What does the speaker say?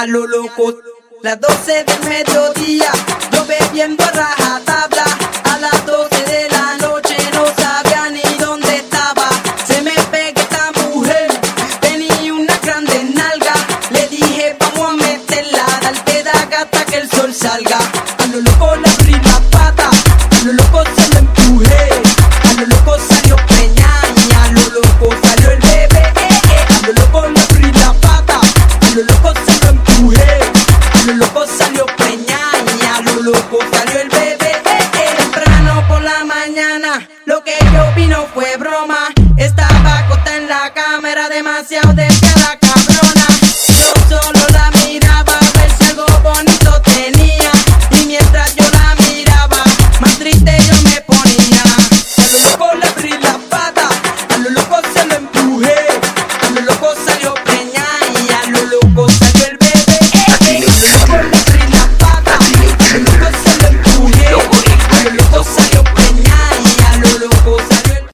a lo loco. Las 12 del mediodía, yo bebiendo a rajatabla. A las 12 de la noche no sabía ni dónde estaba. Se me pega esta mujer, tenía una grande nalga. Le dije, vamos a meterla, darte da gata que el sol salga. A lo loco le abrí la pata, a lo loco se lo empujé. A lo loco salió preñada, a lo loco salió el bebé. A lo loco le abrí la pata, a lo loco se lo loco salió preñaña, lo loco salió el bebé. Temprano por la mañana, lo que yo vino fue broma.